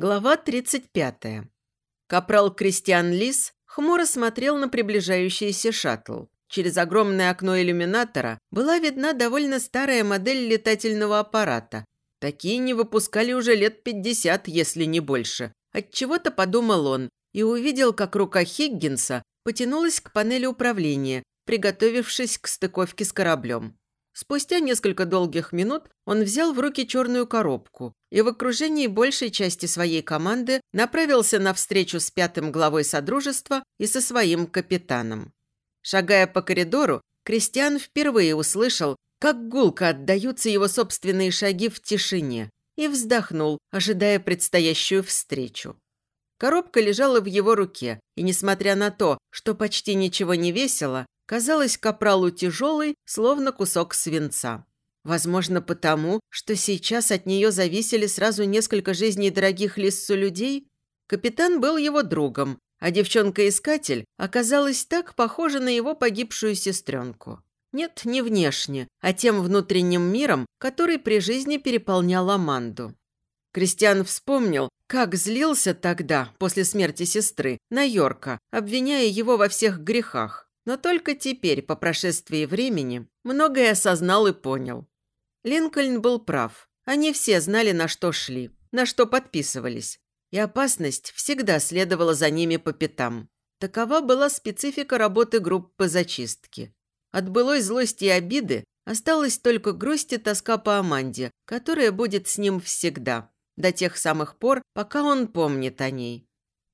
Глава 35. Капрал Кристиан Лис хмуро смотрел на приближающийся шаттл. Через огромное окно иллюминатора была видна довольно старая модель летательного аппарата. Такие не выпускали уже лет 50, если не больше. Отчего-то подумал он и увидел, как рука Хиггинса потянулась к панели управления, приготовившись к стыковке с кораблем. Спустя несколько долгих минут он взял в руки черную коробку и в окружении большей части своей команды направился на встречу с пятым главой Содружества и со своим капитаном. Шагая по коридору, Кристиан впервые услышал, как гулко отдаются его собственные шаги в тишине, и вздохнул, ожидая предстоящую встречу. Коробка лежала в его руке, и несмотря на то, что почти ничего не весило, казалась капралу тяжелой, словно кусок свинца. Возможно, потому, что сейчас от нее зависели сразу несколько жизней дорогих Лиссу людей? Капитан был его другом, а девчонка-искатель оказалась так похожа на его погибшую сестренку. Нет, не внешне, а тем внутренним миром, который при жизни переполнял Аманду. Кристиан вспомнил, как злился тогда, после смерти сестры, на Йорка, обвиняя его во всех грехах. Но только теперь, по прошествии времени, многое осознал и понял. Линкольн был прав. Они все знали, на что шли, на что подписывались. И опасность всегда следовала за ними по пятам. Такова была специфика работы группы зачистки. От былой злости и обиды осталась только грусть и тоска по Аманде, которая будет с ним всегда, до тех самых пор, пока он помнит о ней.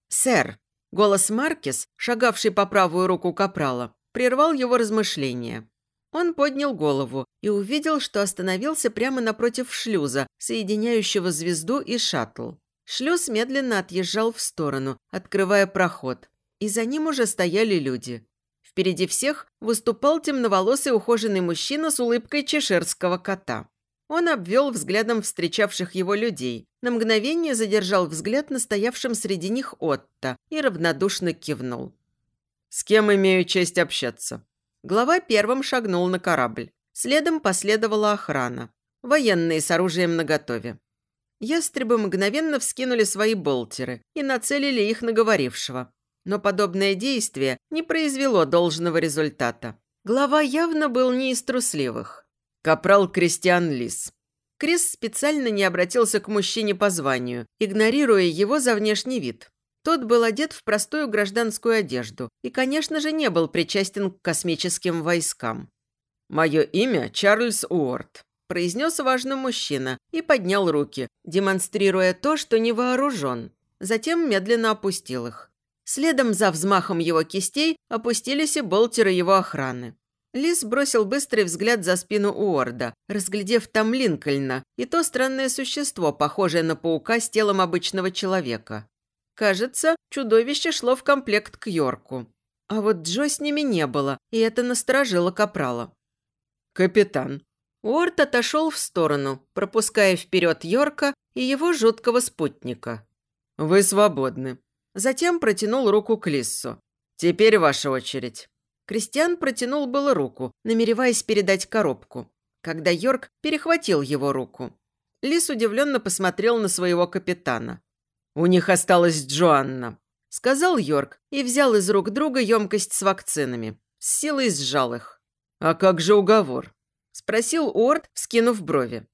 «Сэр», Голос Маркес, шагавший по правую руку капрала, прервал его размышления. Он поднял голову и увидел, что остановился прямо напротив шлюза, соединяющего звезду и шаттл. Шлюз медленно отъезжал в сторону, открывая проход, и за ним уже стояли люди. Впереди всех выступал темноволосый ухоженный мужчина с улыбкой чешерского кота. Он обвел взглядом встречавших его людей, на мгновение задержал взгляд на стоявшем среди них Отто и равнодушно кивнул. «С кем имею честь общаться?» Глава первым шагнул на корабль. Следом последовала охрана. Военные с оружием наготове. Ястребы мгновенно вскинули свои болтеры и нацелили их на говорившего. Но подобное действие не произвело должного результата. Глава явно был не из трусливых. Капрал Кристиан Лис. Крис специально не обратился к мужчине по званию, игнорируя его за внешний вид. Тот был одет в простую гражданскую одежду и, конечно же, не был причастен к космическим войскам. «Мое имя Чарльз Уорд», – произнес важный мужчина и поднял руки, демонстрируя то, что не вооружен. Затем медленно опустил их. Следом за взмахом его кистей опустились и болтеры его охраны. Лис бросил быстрый взгляд за спину Уорда, разглядев там Линкольна и то странное существо, похожее на паука с телом обычного человека. Кажется, чудовище шло в комплект к Йорку. А вот Джо с ними не было, и это насторожило Капрала. «Капитан». Уорд отошел в сторону, пропуская вперед Йорка и его жуткого спутника. «Вы свободны». Затем протянул руку к Лиссу. «Теперь ваша очередь». Кристиан протянул было руку, намереваясь передать коробку, когда Йорк перехватил его руку. Лис удивленно посмотрел на своего капитана. «У них осталась Джоанна», – сказал Йорк и взял из рук друга емкость с вакцинами. С силой сжал их. «А как же уговор?» – спросил Уорд, вскинув брови.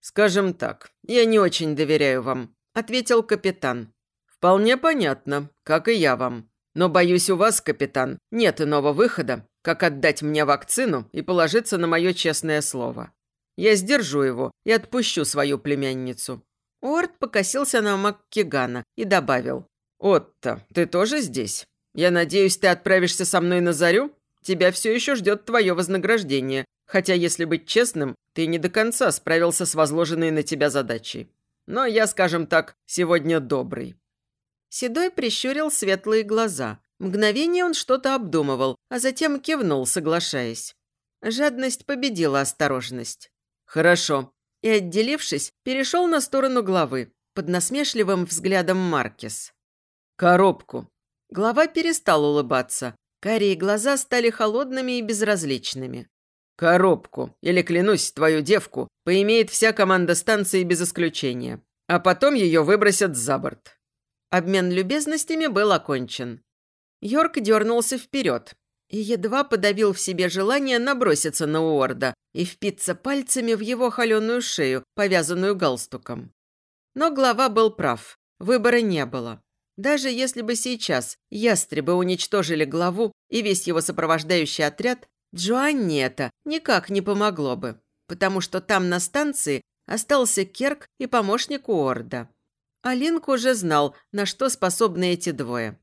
«Скажем так, я не очень доверяю вам», – ответил капитан. «Вполне понятно, как и я вам. Но, боюсь, у вас, капитан, нет иного выхода, как отдать мне вакцину и положиться на мое честное слово. Я сдержу его и отпущу свою племянницу». Уорд покосился на МакКигана и добавил. «Отто, ты тоже здесь? Я надеюсь, ты отправишься со мной на зарю? Тебя все еще ждет твое вознаграждение, хотя, если быть честным, ты не до конца справился с возложенной на тебя задачей. Но я, скажем так, сегодня добрый. Седой прищурил светлые глаза. Мгновение он что-то обдумывал, а затем кивнул, соглашаясь. Жадность победила осторожность. «Хорошо». И, отделившись, перешел на сторону главы, под насмешливым взглядом Маркес. «Коробку». Глава перестал улыбаться. Карие глаза стали холодными и безразличными. «Коробку, или, клянусь, твою девку, поимеет вся команда станции без исключения. а потом ее выбросят за борт». Обмен любезностями был окончен. Йорк дернулся вперед и едва подавил в себе желание наброситься на Уорда и впиться пальцами в его холеную шею, повязанную галстуком. Но глава был прав, выбора не было. Даже если бы сейчас ястребы уничтожили главу и весь его сопровождающий отряд, Джоанне это никак не помогло бы, потому что там на станции остался Керк и помощник Уорда. А Линк уже знал, на что способны эти двое.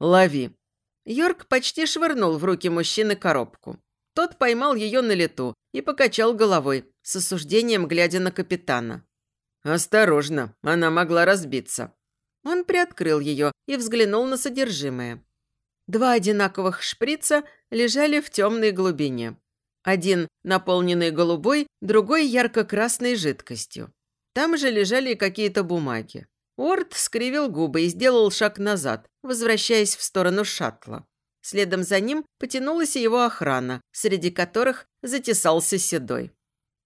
«Лови». Йорк почти швырнул в руки мужчины коробку. Тот поймал ее на лету и покачал головой, с осуждением глядя на капитана. «Осторожно, она могла разбиться». Он приоткрыл ее и взглянул на содержимое. Два одинаковых шприца лежали в темной глубине. Один наполненный голубой, другой ярко-красной жидкостью. Там же лежали какие-то бумаги. Уорд скривил губы и сделал шаг назад, возвращаясь в сторону шаттла. Следом за ним потянулась его охрана, среди которых затесался Седой.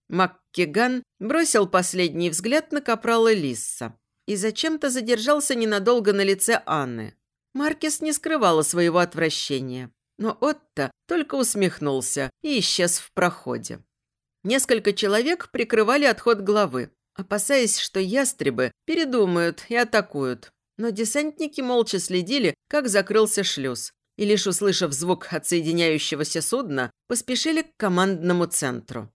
МакКиган бросил последний взгляд на капрала Лисса и зачем-то задержался ненадолго на лице Анны. Маркес не скрывала своего отвращения. Но Отто только усмехнулся и исчез в проходе. Несколько человек прикрывали отход главы, опасаясь, что ястребы передумают и атакуют. Но десантники молча следили, как закрылся шлюз, и лишь услышав звук отсоединяющегося судна, поспешили к командному центру.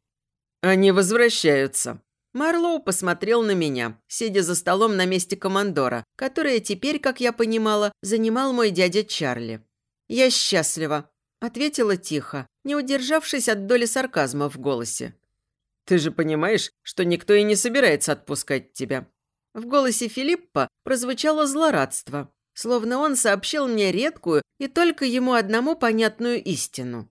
«Они возвращаются». Марлоу посмотрел на меня, сидя за столом на месте командора, которое теперь, как я понимала, занимал мой дядя Чарли. «Я счастлива», – ответила тихо, не удержавшись от доли сарказма в голосе. «Ты же понимаешь, что никто и не собирается отпускать тебя». В голосе Филиппа прозвучало злорадство, словно он сообщил мне редкую и только ему одному понятную истину.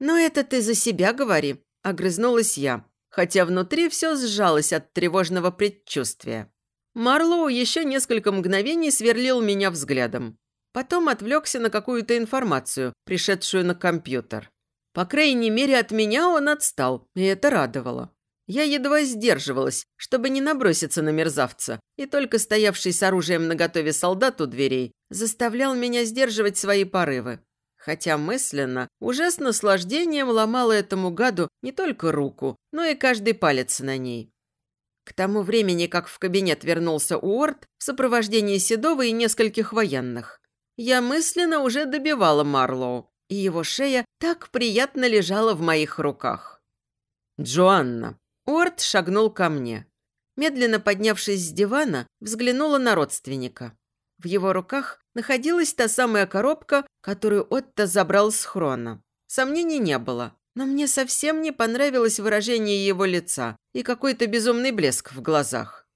«Но это ты за себя говори», – огрызнулась я, хотя внутри все сжалось от тревожного предчувствия. Марлоу еще несколько мгновений сверлил меня взглядом. Потом отвлекся на какую-то информацию, пришедшую на компьютер. По крайней мере, от меня он отстал, и это радовало. Я едва сдерживалась, чтобы не наброситься на мерзавца, и только стоявший с оружием наготове солдат у дверей заставлял меня сдерживать свои порывы. Хотя мысленно уже с наслаждением ломала этому гаду не только руку, но и каждый палец на ней. К тому времени, как в кабинет вернулся Уорд в сопровождении Седова и нескольких военных, я мысленно уже добивала Марлоу, и его шея так приятно лежала в моих руках. «Джоанна!» Уорд шагнул ко мне. Медленно поднявшись с дивана, взглянула на родственника. В его руках находилась та самая коробка, которую Отто забрал с хрона. Сомнений не было, но мне совсем не понравилось выражение его лица и какой-то безумный блеск в глазах.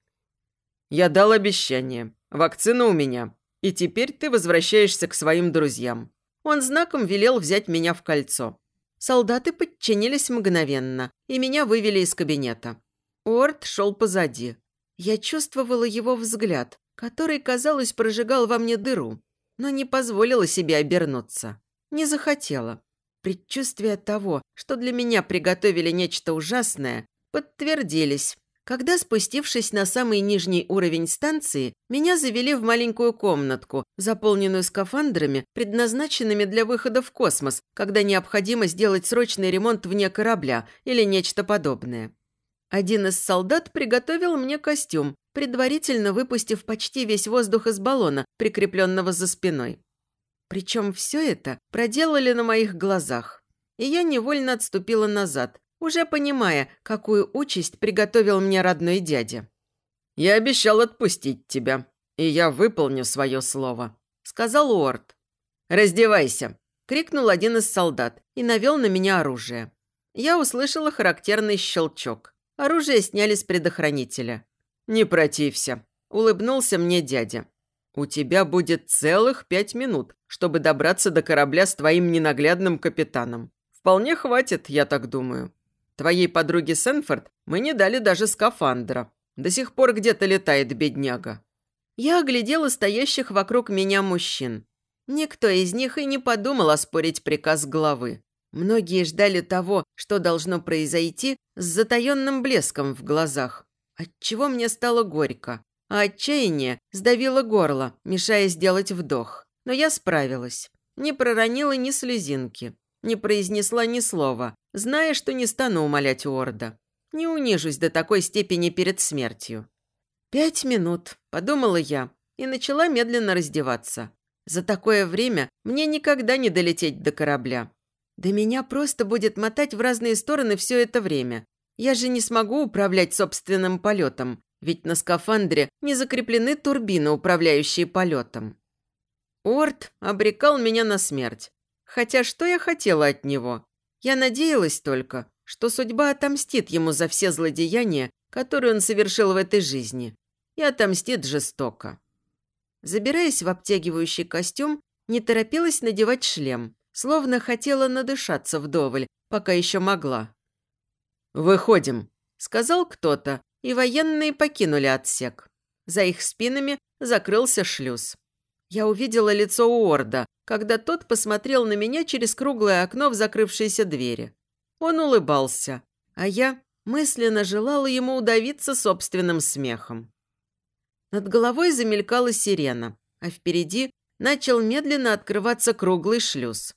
«Я дал обещание. Вакцина у меня. И теперь ты возвращаешься к своим друзьям. Он знаком велел взять меня в кольцо. Солдаты подчинились мгновенно, и меня вывели из кабинета. Уорд шел позади. Я чувствовала его взгляд, который, казалось, прожигал во мне дыру, но не позволила себе обернуться. Не захотела. Предчувствия того, что для меня приготовили нечто ужасное, подтвердились, когда, спустившись на самый нижний уровень станции, меня завели в маленькую комнатку, заполненную скафандрами, предназначенными для выхода в космос, когда необходимо сделать срочный ремонт вне корабля или нечто подобное. Один из солдат приготовил мне костюм, предварительно выпустив почти весь воздух из баллона, прикрепленного за спиной. Причем все это проделали на моих глазах. И я невольно отступила назад, уже понимая, какую участь приготовил мне родной дядя. «Я обещал отпустить тебя, и я выполню свое слово», – сказал Уорд. «Раздевайся!» – крикнул один из солдат и навел на меня оружие. Я услышала характерный щелчок. Оружие сняли с предохранителя. «Не протився», – улыбнулся мне дядя. «У тебя будет целых пять минут, чтобы добраться до корабля с твоим ненаглядным капитаном. Вполне хватит, я так думаю. Твоей подруге Сенфорд мы не дали даже скафандра. До сих пор где-то летает бедняга». Я оглядела стоящих вокруг меня мужчин. Никто из них и не подумал оспорить приказ главы. Многие ждали того, что должно произойти с затаенным блеском в глазах. отчего мне стало горько, а отчаяние сдавило горло, мешая сделать вдох. Но я справилась. Не проронила ни слезинки, не произнесла ни слова, зная, что не стану умолять Уорда. Не унижусь до такой степени перед смертью. «Пять минут», – подумала я, и начала медленно раздеваться. За такое время мне никогда не долететь до корабля. Да меня просто будет мотать в разные стороны все это время. Я же не смогу управлять собственным полетом, ведь на скафандре не закреплены турбины, управляющие полетом. Орд обрекал меня на смерть. Хотя что я хотела от него? Я надеялась только, что судьба отомстит ему за все злодеяния, которые он совершил в этой жизни, и отомстит жестоко. Забираясь в обтягивающий костюм, не торопилась надевать шлем, словно хотела надышаться вдоволь, пока еще могла. «Выходим», – сказал кто-то, и военные покинули отсек. За их спинами закрылся шлюз. Я увидела лицо Уорда, когда тот посмотрел на меня через круглое окно в закрывшейся двери. Он улыбался, а я мысленно желала ему удавиться собственным смехом. Над головой замелькала сирена, а впереди начал медленно открываться круглый шлюз.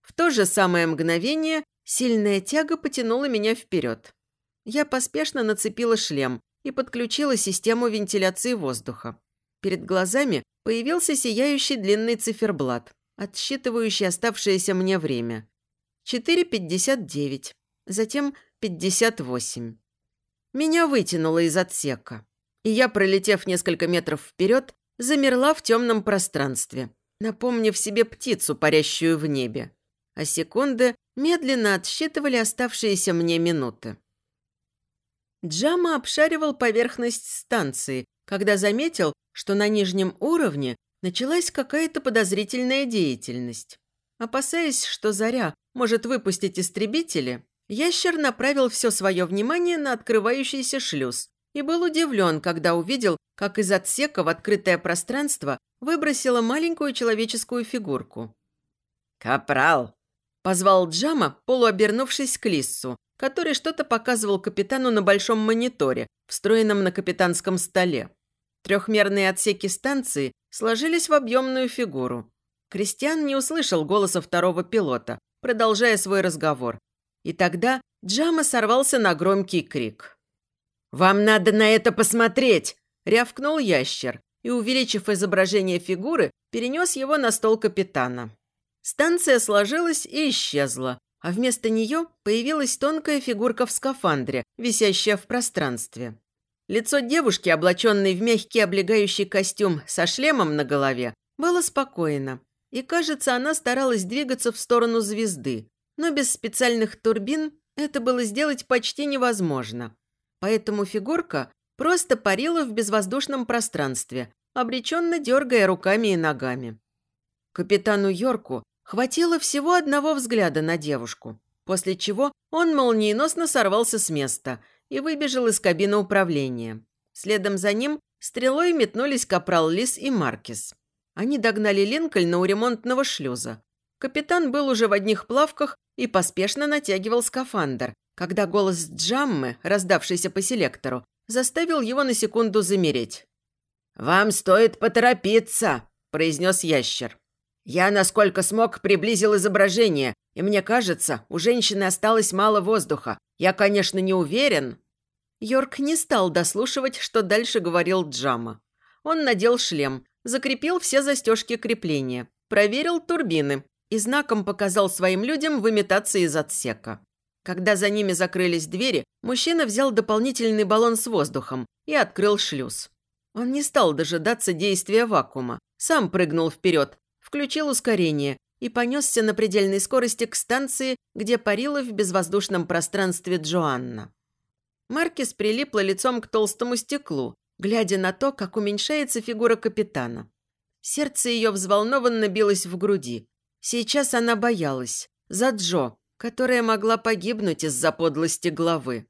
В то же самое мгновение сильная тяга потянула меня вперед. Я поспешно нацепила шлем и подключила систему вентиляции воздуха. Перед глазами появился сияющий длинный циферблат, отсчитывающий оставшееся мне время. 4.59, затем 58. Меня вытянуло из отсека и я, пролетев несколько метров вперед, замерла в темном пространстве, напомнив себе птицу, парящую в небе. А секунды медленно отсчитывали оставшиеся мне минуты. Джама обшаривал поверхность станции, когда заметил, что на нижнем уровне началась какая-то подозрительная деятельность. Опасаясь, что Заря может выпустить истребители, ящер направил все свое внимание на открывающийся шлюз, и был удивлен, когда увидел, как из отсека в открытое пространство выбросила маленькую человеческую фигурку. «Капрал!» – позвал Джама, полуобернувшись к Лиссу, который что-то показывал капитану на большом мониторе, встроенном на капитанском столе. Трехмерные отсеки станции сложились в объемную фигуру. Кристиан не услышал голоса второго пилота, продолжая свой разговор. И тогда Джама сорвался на громкий крик. «Вам надо на это посмотреть!» – рявкнул ящер и, увеличив изображение фигуры, перенес его на стол капитана. Станция сложилась и исчезла, а вместо нее появилась тонкая фигурка в скафандре, висящая в пространстве. Лицо девушки, облаченной в мягкий облегающий костюм со шлемом на голове, было спокойно, и, кажется, она старалась двигаться в сторону звезды, но без специальных турбин это было сделать почти невозможно. Поэтому фигурка просто парила в безвоздушном пространстве, обреченно дергая руками и ногами. Капитану Йорку хватило всего одного взгляда на девушку, после чего он молниеносно сорвался с места и выбежал из кабины управления. Следом за ним стрелой метнулись капрал Лис и Маркис. Они догнали Линкольна у ремонтного шлюза. Капитан был уже в одних плавках и поспешно натягивал скафандр, когда голос Джаммы, раздавшийся по селектору, заставил его на секунду замереть. «Вам стоит поторопиться», – произнес ящер. «Я, насколько смог, приблизил изображение, и мне кажется, у женщины осталось мало воздуха. Я, конечно, не уверен». Йорк не стал дослушивать, что дальше говорил Джама. Он надел шлем, закрепил все застежки крепления, проверил турбины и знаком показал своим людям выметаться из отсека. Когда за ними закрылись двери, мужчина взял дополнительный баллон с воздухом и открыл шлюз. Он не стал дожидаться действия вакуума, сам прыгнул вперед, включил ускорение и понесся на предельной скорости к станции, где парила в безвоздушном пространстве Джоанна. Маркис прилипла лицом к толстому стеклу, глядя на то, как уменьшается фигура капитана. Сердце ее взволнованно билось в груди. Сейчас она боялась. За Джо, которая могла погибнуть из-за подлости главы.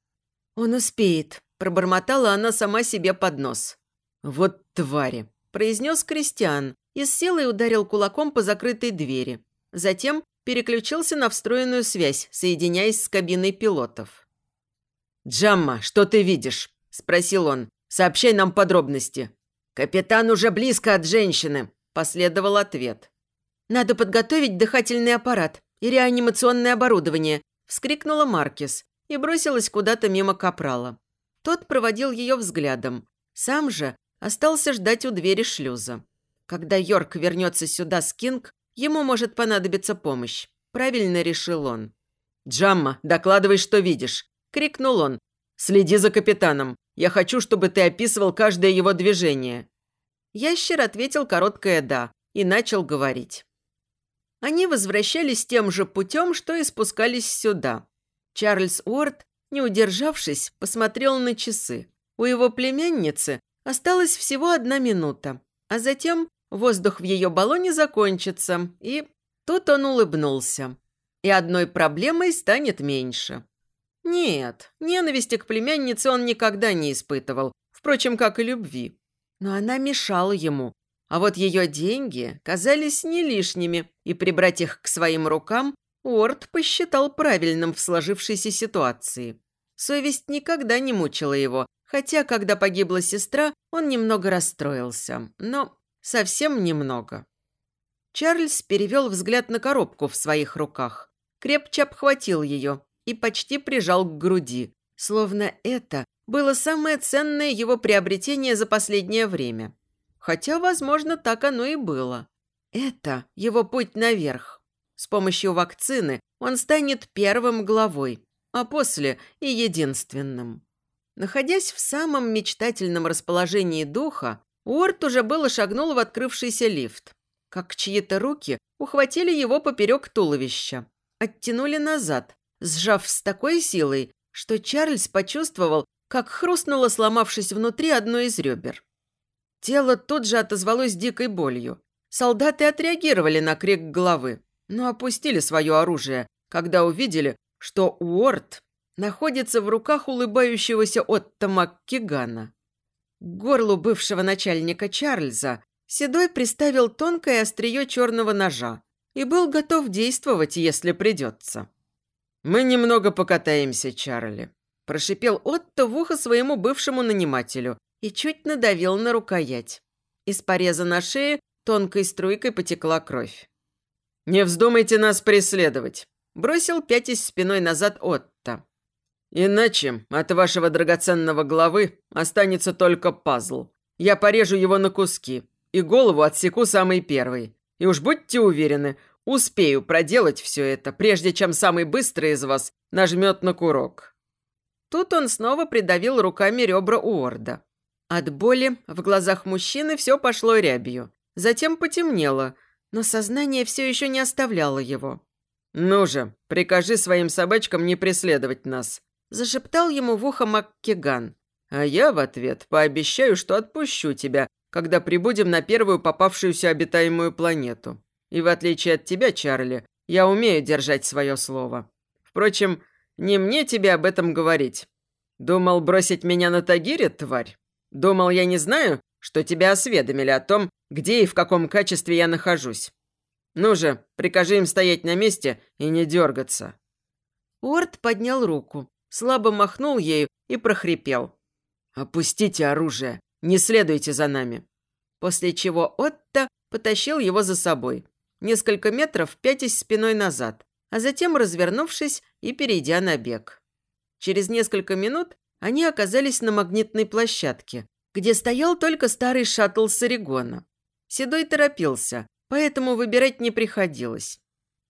«Он успеет», – пробормотала она сама себе под нос. «Вот твари», – произнес Кристиан и с силой ударил кулаком по закрытой двери. Затем переключился на встроенную связь, соединяясь с кабиной пилотов. «Джамма, что ты видишь?» – спросил он. «Сообщай нам подробности». «Капитан уже близко от женщины», – последовал ответ. «Надо подготовить дыхательный аппарат и реанимационное оборудование», – вскрикнула Маркис и бросилась куда-то мимо капрала. Тот проводил ее взглядом. Сам же остался ждать у двери шлюза. Когда Йорк вернется сюда с Кинг, ему может понадобиться помощь. Правильно решил он. «Джамма, докладывай, что видишь!» – крикнул он. «Следи за капитаном. Я хочу, чтобы ты описывал каждое его движение». Ящер ответил короткое «да» и начал говорить. Они возвращались тем же путем, что и спускались сюда. Чарльз Уорд, не удержавшись, посмотрел на часы. У его племянницы осталась всего одна минута, а затем воздух в ее баллоне закончится, и тут он улыбнулся и одной проблемой станет меньше. Нет, ненависти к племяннице он никогда не испытывал, впрочем, как и любви. Но она мешала ему, а вот ее деньги казались не лишними, и прибрать их к своим рукам Уорд посчитал правильным в сложившейся ситуации. Совесть никогда не мучила его, хотя, когда погибла сестра, он немного расстроился, но совсем немного. Чарльз перевел взгляд на коробку в своих руках крепче обхватил ее и почти прижал к груди, словно это было самое ценное его приобретение за последнее время. Хотя, возможно, так оно и было. Это его путь наверх. С помощью вакцины он станет первым главой, а после и единственным. Находясь в самом мечтательном расположении духа, Уорд уже было шагнул в открывшийся лифт, как чьи-то руки ухватили его поперек туловища оттянули назад, сжав с такой силой, что Чарльз почувствовал, как хрустнуло, сломавшись внутри одно из ребер. Тело тут же отозвалось дикой болью. Солдаты отреагировали на крик головы, но опустили свое оружие, когда увидели, что Уорд находится в руках улыбающегося Отто Маккигана. К горлу бывшего начальника Чарльза Седой приставил тонкое острие черного ножа, и был готов действовать, если придется. «Мы немного покатаемся, Чарли», – прошипел Отто в ухо своему бывшему нанимателю и чуть надавил на рукоять. Из пореза на шее тонкой струйкой потекла кровь. «Не вздумайте нас преследовать», – бросил пятясь спиной назад Отто. «Иначе от вашего драгоценного главы останется только пазл. Я порежу его на куски и голову отсеку самый первый. И уж будьте уверены, успею проделать все это, прежде чем самый быстрый из вас нажмет на курок». Тут он снова придавил руками ребра Уорда. От боли в глазах мужчины все пошло рябью. Затем потемнело, но сознание все еще не оставляло его. «Ну же, прикажи своим собачкам не преследовать нас», – зашептал ему в ухо Маккиган. «А я в ответ пообещаю, что отпущу тебя, когда прибудем на первую попавшуюся обитаемую планету. И в отличие от тебя, Чарли, я умею держать свое слово. Впрочем, не мне тебе об этом говорить. Думал бросить меня на Тагире, тварь? Думал, я не знаю, что тебя осведомили о том, где и в каком качестве я нахожусь. Ну же, прикажи им стоять на месте и не дергаться». Уорд поднял руку, слабо махнул ею и прохрипел. «Опустите оружие. Не следуйте за нами». После чего Отто потащил его за собой. Несколько метров пятясь спиной назад, а затем развернувшись и перейдя на бег. Через несколько минут они оказались на магнитной площадке, где стоял только старый шаттл с Орегона. Седой торопился, поэтому выбирать не приходилось.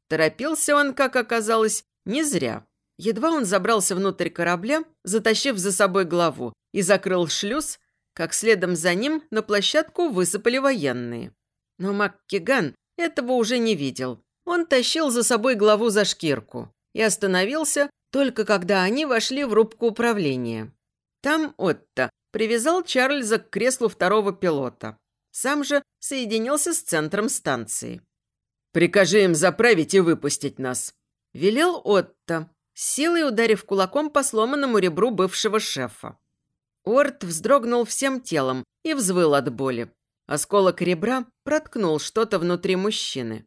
Торопился он, как оказалось, не зря. Едва он забрался внутрь корабля, затащив за собой главу, и закрыл шлюз, как следом за ним на площадку высыпали военные. Но МакКиган этого уже не видел. Он тащил за собой главу за шкирку и остановился только когда они вошли в рубку управления. Там Отто привязал Чарльза к креслу второго пилота. Сам же соединился с центром станции. «Прикажи им заправить и выпустить нас», – велел Отто, силой ударив кулаком по сломанному ребру бывшего шефа. Орт вздрогнул всем телом и взвыл от боли. Осколок ребра проткнул что-то внутри мужчины.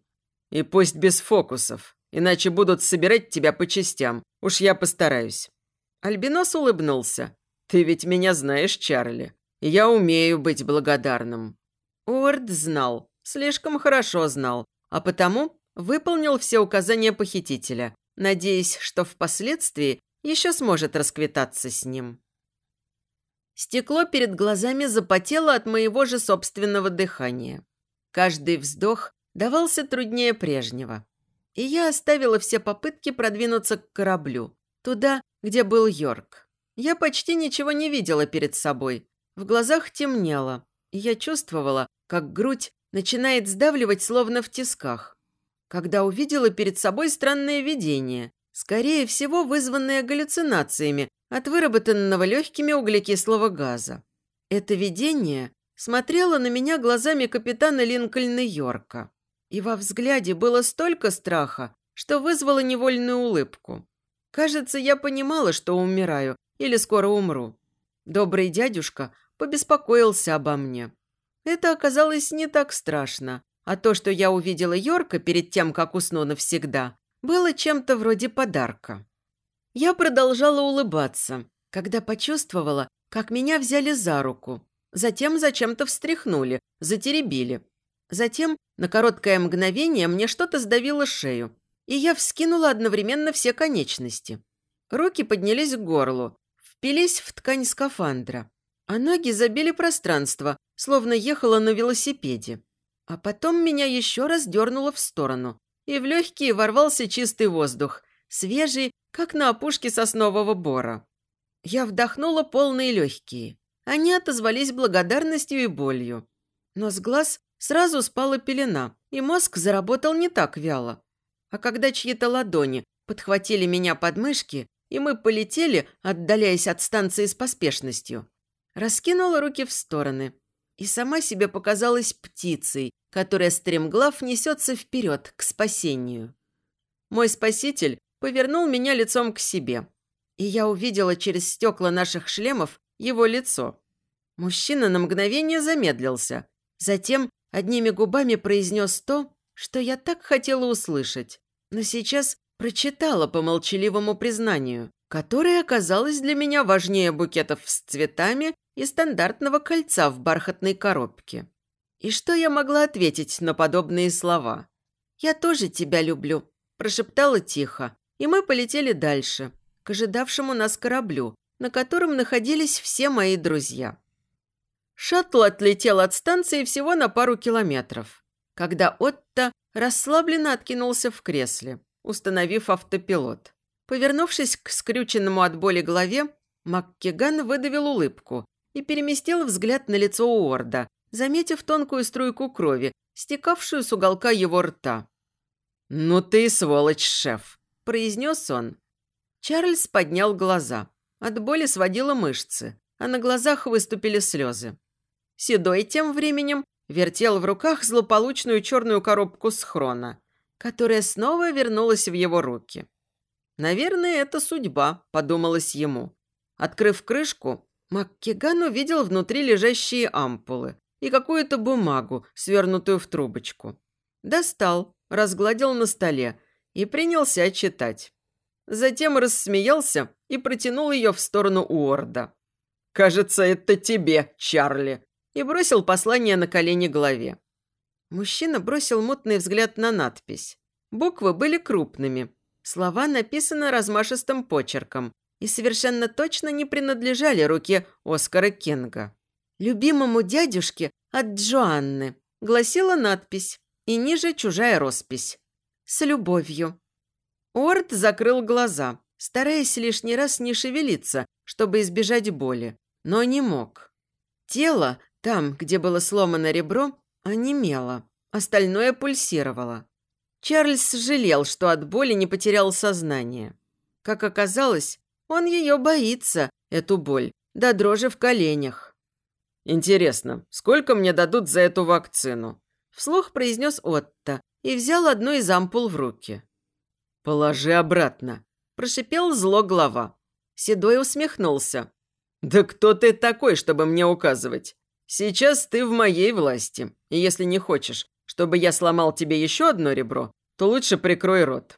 «И пусть без фокусов, иначе будут собирать тебя по частям. Уж я постараюсь». Альбинос улыбнулся. Ты ведь меня знаешь, Чарли. Я умею быть благодарным». Уорд знал, слишком хорошо знал, а потому выполнил все указания похитителя, надеясь, что впоследствии еще сможет расквитаться с ним. Стекло перед глазами запотело от моего же собственного дыхания. Каждый вздох давался труднее прежнего. И я оставила все попытки продвинуться к кораблю, туда, где был Йорк. Я почти ничего не видела перед собой. В глазах темнело, и я чувствовала, как грудь начинает сдавливать, словно в тисках. Когда увидела перед собой странное видение, скорее всего, вызванное галлюцинациями от выработанного легкими углекислого газа. Это видение смотрело на меня глазами капитана Линкольна Йорка. И во взгляде было столько страха, что вызвало невольную улыбку. Кажется, я понимала, что умираю или скоро умру. Добрый дядюшка побеспокоился обо мне. Это оказалось не так страшно, а то, что я увидела Йорка перед тем, как усну навсегда, было чем-то вроде подарка. Я продолжала улыбаться, когда почувствовала, как меня взяли за руку. Затем зачем-то встряхнули, затеребили. Затем на короткое мгновение мне что-то сдавило шею, и я вскинула одновременно все конечности. Руки поднялись к горлу, впились в ткань скафандра, а ноги забили пространство, словно ехала на велосипеде. А потом меня еще раз дернуло в сторону, и в легкие ворвался чистый воздух, свежий как на опушке соснового бора. Я вдохнула полные легкие. Они отозвались благодарностью и болью. Но с глаз сразу спала пелена, и мозг заработал не так вяло. А когда чьи-то ладони подхватили меня под мышки, и мы полетели, отдаляясь от станции с поспешностью, раскинула руки в стороны и сама себе показалась птицей, которая стремглав несется вперед, к спасению. Мой спаситель повернул меня лицом к себе. И я увидела через стекла наших шлемов его лицо. Мужчина на мгновение замедлился. Затем одними губами произнес то, что я так хотела услышать. Но сейчас прочитала по молчаливому признанию, которое оказалось для меня важнее букетов с цветами и стандартного кольца в бархатной коробке. И что я могла ответить на подобные слова? «Я тоже тебя люблю», – прошептала тихо, и мы полетели дальше, к ожидавшему нас кораблю, на котором находились все мои друзья. Шаттл отлетел от станции всего на пару километров, когда Отто расслабленно откинулся в кресле, установив автопилот. Повернувшись к скрюченному от боли голове, Маккиган выдавил улыбку и переместил взгляд на лицо Уорда, заметив тонкую струйку крови, стекавшую с уголка его рта. «Ну ты сволочь, шеф!» – произнес он. Чарльз поднял глаза. От боли сводило мышцы, а на глазах выступили слезы. Седой тем временем вертел в руках злополучную черную коробку с хрона, которая снова вернулась в его руки. «Наверное, это судьба», – подумалось ему. Открыв крышку, Маккиган увидел внутри лежащие ампулы и какую-то бумагу, свернутую в трубочку. Достал, разгладил на столе и принялся читать. Затем рассмеялся и протянул ее в сторону Уорда. «Кажется, это тебе, Чарли!» и бросил послание на колени голове. Мужчина бросил мутный взгляд на надпись. Буквы были крупными. Слова написаны размашистым почерком и совершенно точно не принадлежали руке Оскара Кинга. «Любимому дядюшке от Джоанны», гласила надпись, и ниже чужая роспись. С любовью». Уорд закрыл глаза, стараясь лишний раз не шевелиться, чтобы избежать боли, но не мог. Тело, там, где было сломано ребро, онемело, остальное пульсировало. Чарльз жалел, что от боли не потерял сознание. Как оказалось, он ее боится, эту боль, до дрожи в коленях. «Интересно, сколько мне дадут за эту вакцину?» Вслух произнес Отто, и взял одну из ампул в руки. «Положи обратно», – прошипел зло глава. Седой усмехнулся. «Да кто ты такой, чтобы мне указывать? Сейчас ты в моей власти, и если не хочешь, чтобы я сломал тебе еще одно ребро, то лучше прикрой рот».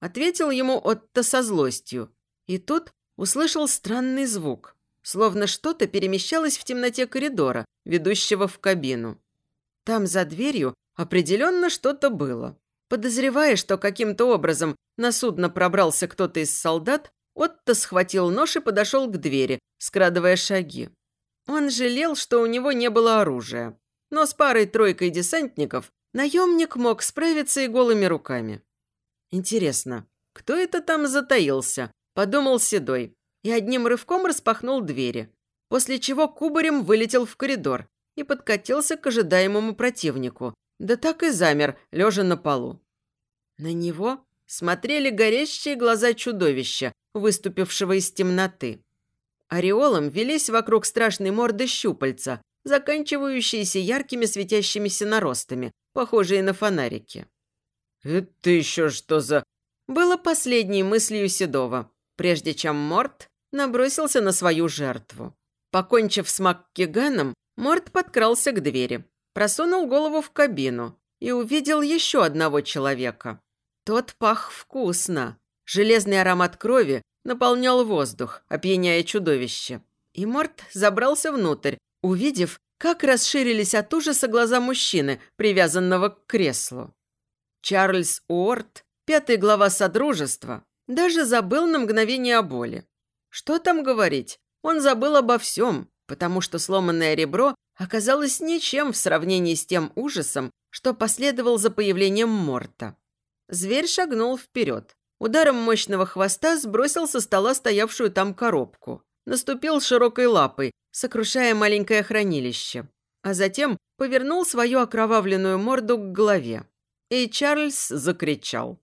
Ответил ему Отто со злостью. И тут услышал странный звук. словно что-то перемещалось в темноте коридора, ведущего в кабину. Там за дверью определенно что-то было. Подозревая, что каким-то образом на судно пробрался кто-то из солдат, Отто схватил нож и подошел к двери, скрадывая шаги. Он жалел, что у него не было оружия. Но с парой-тройкой десантников наемник мог справиться и голыми руками. Интересно, кто это там затаился? Подумал Седой. И одним рывком распахнул двери. После чего кубарем вылетел в коридор и подкатился к ожидаемому противнику. Да так и замер, лежа на полу. На него смотрели горящие глаза чудовища, выступившего из темноты. Ореолом велись вокруг страшной морды щупальца, заканчивающиеся яркими светящимися наростами, похожие на фонарики. «Это еще что за...» Было последней мыслью Седова, прежде чем Морт набросился на свою жертву. Покончив с Маккиганом, Морт подкрался к двери, просунул голову в кабину и увидел еще одного человека. Тот пах вкусно. Железный аромат крови наполнял воздух, опьяняя чудовище. И Морт забрался внутрь, увидев, как расширились от ужаса глаза мужчины, привязанного к креслу. Чарльз Уорд, пятый глава Содружества, даже забыл на мгновение о боли. Что там говорить? Он забыл обо всем, потому что сломанное ребро оказалось ничем в сравнении с тем ужасом, что последовал за появлением Морта. Зверь шагнул вперед. Ударом мощного хвоста сбросил со стола стоявшую там коробку. Наступил широкой лапой, сокрушая маленькое хранилище. А затем повернул свою окровавленную морду к голове. И Чарльз закричал.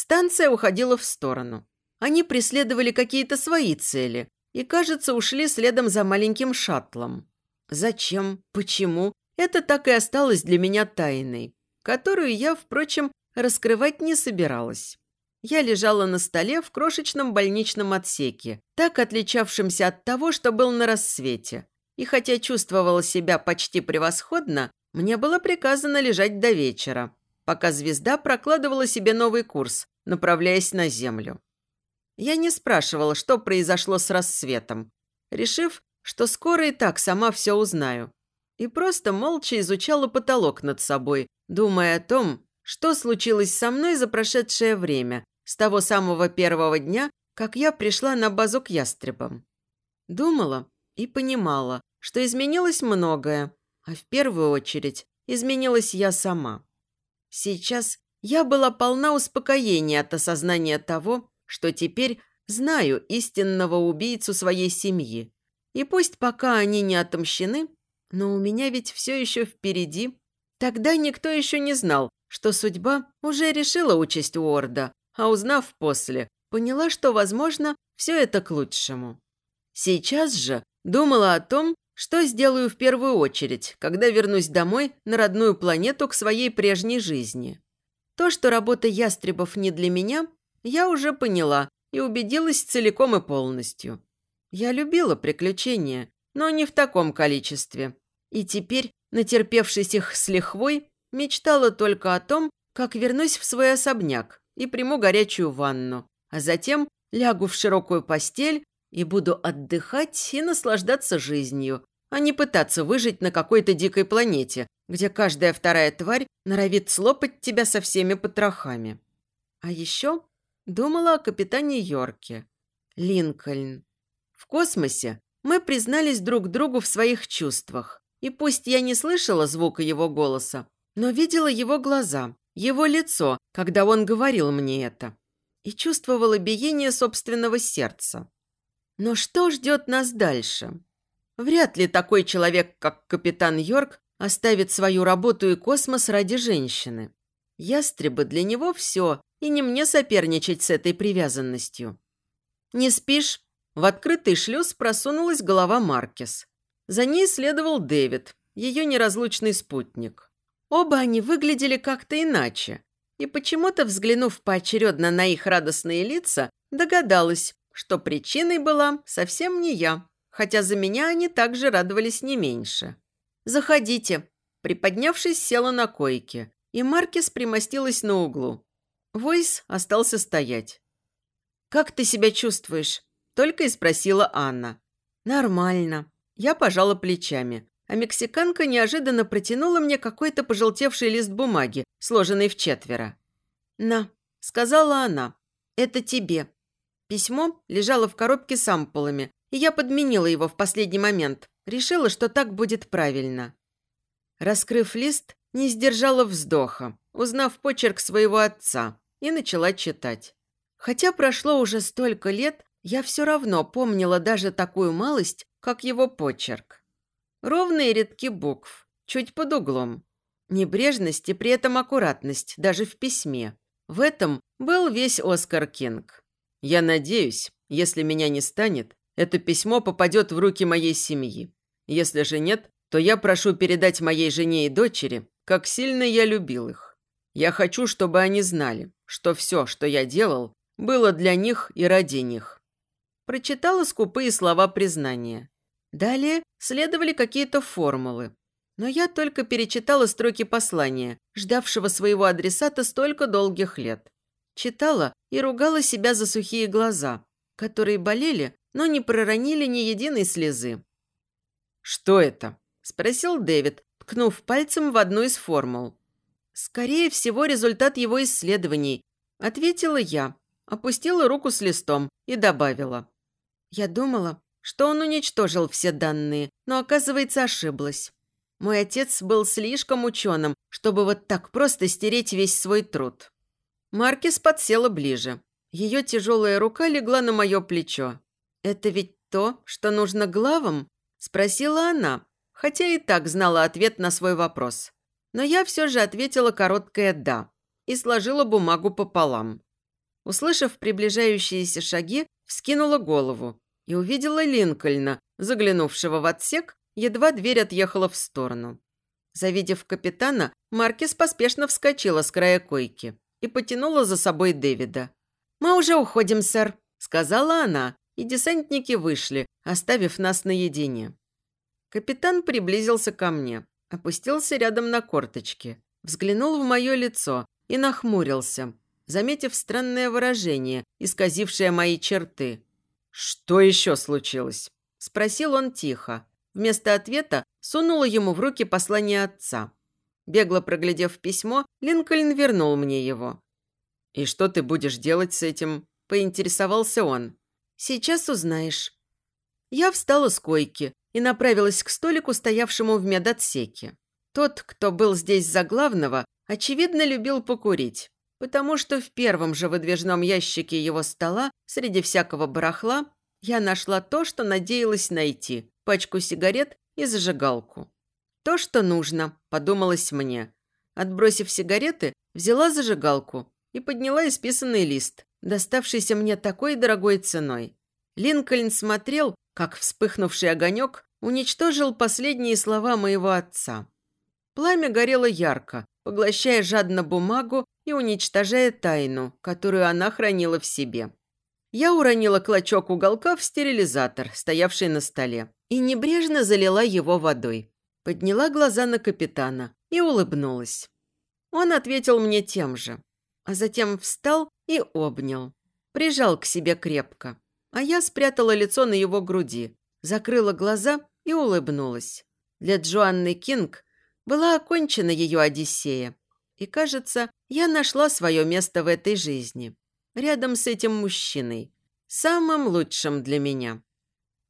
Станция уходила в сторону. Они преследовали какие-то свои цели и, кажется, ушли следом за маленьким шаттлом. Зачем? Почему? Это так и осталось для меня тайной, которую я, впрочем, раскрывать не собиралась. Я лежала на столе в крошечном больничном отсеке, так отличавшемся от того, что был на рассвете. И хотя чувствовала себя почти превосходно, мне было приказано лежать до вечера, пока звезда прокладывала себе новый курс, направляясь на Землю. Я не спрашивала, что произошло с рассветом, решив, что скоро и так сама все узнаю. И просто молча изучала потолок над собой, думая о том, что случилось со мной за прошедшее время, с того самого первого дня, как я пришла на базу к ястребам. Думала и понимала, что изменилось многое, а в первую очередь изменилась я сама. Сейчас я была полна успокоения от осознания того, что теперь знаю истинного убийцу своей семьи. И пусть пока они не отомщены, но у меня ведь все еще впереди. Тогда никто еще не знал, что судьба уже решила участь Уорда, а узнав после, поняла, что, возможно, все это к лучшему. Сейчас же думала о том, что сделаю в первую очередь, когда вернусь домой на родную планету к своей прежней жизни. То, что работа ястребов не для меня, я уже поняла и убедилась целиком и полностью. Я любила приключения, но не в таком количестве. И теперь, натерпевшись их с лихвой, мечтала только о том, как вернусь в свой особняк и приму горячую ванну, а затем лягу в широкую постель и буду отдыхать и наслаждаться жизнью, а не пытаться выжить на какой-то дикой планете, где каждая вторая тварь норовит слопать тебя со всеми потрохами. А еще думала о капитане Йорке. Линкольн. В космосе мы признались друг другу в своих чувствах. И пусть я не слышала звука его голоса, но видела его глаза, его лицо, когда он говорил мне это. И чувствовала биение собственного сердца. Но что ждет нас дальше? Вряд ли такой человек, как капитан Йорк, оставит свою работу и космос ради женщины. Ястребы для него все, и не мне соперничать с этой привязанностью. «Не спишь?» В открытый шлюз просунулась голова Маркес. За ней следовал Дэвид, ее неразлучный спутник. Оба они выглядели как-то иначе. И почему-то, взглянув поочередно на их радостные лица, догадалась, что причиной была совсем не я, хотя за меня они также радовались не меньше. «Заходите». Приподнявшись, села на койке, и Маркис примостилась на углу. Войс остался стоять. «Как ты себя чувствуешь?» только и спросила Анна. «Нормально». Я пожала плечами, а мексиканка неожиданно протянула мне какой-то пожелтевший лист бумаги, сложенный в четверо. «На», – сказала она, – «это тебе». Письмо лежало в коробке с ампулами, и я подменила его в последний момент. Решила, что так будет правильно. Раскрыв лист, не сдержала вздоха, узнав почерк своего отца, и начала читать. Хотя прошло уже столько лет, я все равно помнила даже такую малость, как его почерк. Ровные рядки букв, чуть под углом. Небрежность и при этом аккуратность, даже в письме. В этом был весь Оскар Кинг. Я надеюсь, если меня не станет, это письмо попадет в руки моей семьи. Если же нет, то я прошу передать моей жене и дочери, как сильно я любил их. Я хочу, чтобы они знали, что все, что я делал, было для них и ради них. Прочитала скупые слова признания. Далее следовали какие-то формулы. Но я только перечитала строки послания, ждавшего своего адресата столько долгих лет. Читала и ругала себя за сухие глаза, которые болели, но не проронили ни единой слезы. «Что это?» – спросил Дэвид, ткнув пальцем в одну из формул. «Скорее всего, результат его исследований», – ответила я, опустила руку с листом и добавила. «Я думала, что он уничтожил все данные, но, оказывается, ошиблась. Мой отец был слишком ученым, чтобы вот так просто стереть весь свой труд». Маркис подсела ближе. Ее тяжелая рука легла на мое плечо. «Это ведь то, что нужно главам?» – спросила она, хотя и так знала ответ на свой вопрос. Но я все же ответила короткое «да» и сложила бумагу пополам. Услышав приближающиеся шаги, вскинула голову и увидела Линкольна, заглянувшего в отсек, едва дверь отъехала в сторону. Завидев капитана, Маркис поспешно вскочила с края койки и потянула за собой Дэвида. «Мы уже уходим, сэр», – сказала она, и десантники вышли, оставив нас наедине. Капитан приблизился ко мне, опустился рядом на корточки, взглянул в мое лицо и нахмурился, заметив странное выражение, исказившее мои черты. «Что еще случилось?» – спросил он тихо. Вместо ответа сунула ему в руки послание отца. Бегло проглядев письмо, Линкольн вернул мне его. «И что ты будешь делать с этим?» – поинтересовался он. «Сейчас узнаешь». Я встала с койки и направилась к столику, стоявшему в медотсеке. Тот, кто был здесь за главного, очевидно, любил покурить, потому что в первом же выдвижном ящике его стола, среди всякого барахла, я нашла то, что надеялась найти – пачку сигарет и зажигалку. «То, что нужно», – подумалось мне. Отбросив сигареты, взяла зажигалку и подняла исписанный лист, доставшийся мне такой дорогой ценой. Линкольн смотрел, как вспыхнувший огонек уничтожил последние слова моего отца. Пламя горело ярко, поглощая жадно бумагу и уничтожая тайну, которую она хранила в себе. Я уронила клочок уголка в стерилизатор, стоявший на столе, и небрежно залила его водой. Подняла глаза на капитана и улыбнулась. Он ответил мне тем же, а затем встал и обнял. Прижал к себе крепко, а я спрятала лицо на его груди, закрыла глаза и улыбнулась. Для Джоанны Кинг была окончена ее Одиссея. И, кажется, я нашла свое место в этой жизни. Рядом с этим мужчиной. Самым лучшим для меня.